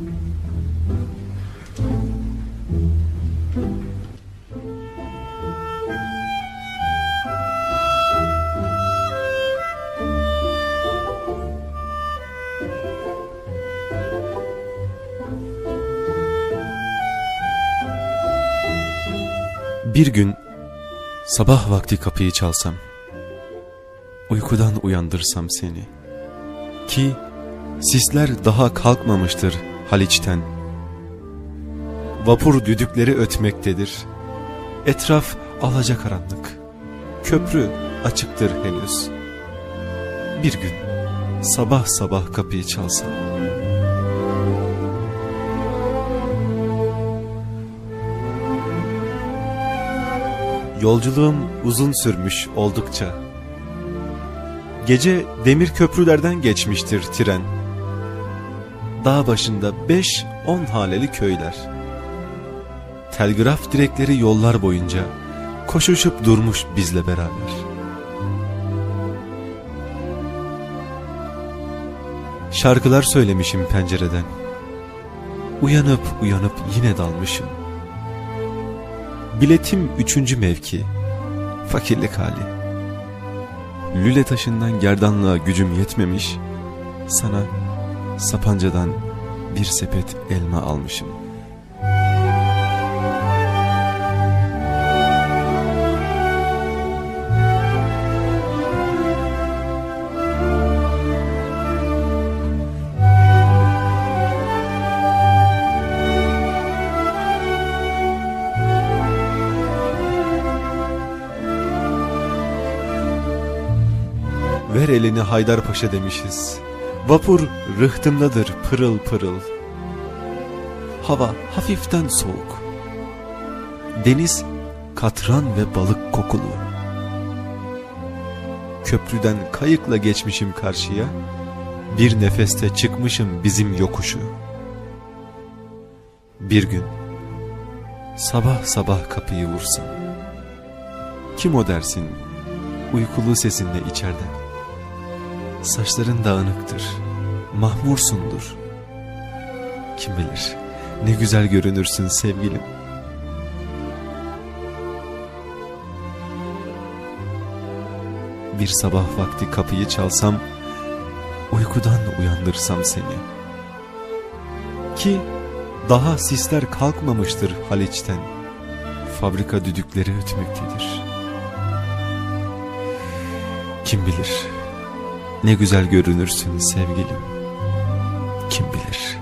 Bir gün sabah vakti kapıyı çalsam, uykudan uyandırsam seni ki sisler daha kalkmamıştır Haliç'ten. Vapur düdükleri ötmektedir. Etraf alacakaranlık. Köprü açıktır henüz. Bir gün sabah sabah kapıyı çalsam. Yolculuğum uzun sürmüş oldukça. Gece demir köprülerden geçmiştir tren. Dağ başında beş on haneli köyler. Telgraf direkleri yollar boyunca koşuşup durmuş bizle beraber. Şarkılar söylemişim pencereden. Uyanıp uyanıp yine dalmışım. Biletim üçüncü mevki. Fakirlik hali. Lüle taşından gerdanlığa gücüm yetmemiş. Sana Sapanca'dan bir sepet elma almışım. Ver elini Haydarpaşa demişiz. Vapur rıhtımdadır pırıl pırıl. Hava hafiften soğuk. Deniz katran ve balık kokulu. Köprüden kayıkla geçmişim karşıya. Bir nefeste çıkmışım bizim yokuşu. Bir gün sabah sabah kapıyı vursun. Kim o dersin uykulu sesinle içeriden? Saçların dağınıktır, mahmursundur. Kim bilir ne güzel görünürsün sevgilim. Bir sabah vakti kapıyı çalsam, uykudan uyandırsam seni. Ki daha sisler kalkmamıştır Haliç'ten, fabrika düdükleri ötmektedir. Kim bilir ne güzel görünürsün sevgilim. Kim bilir.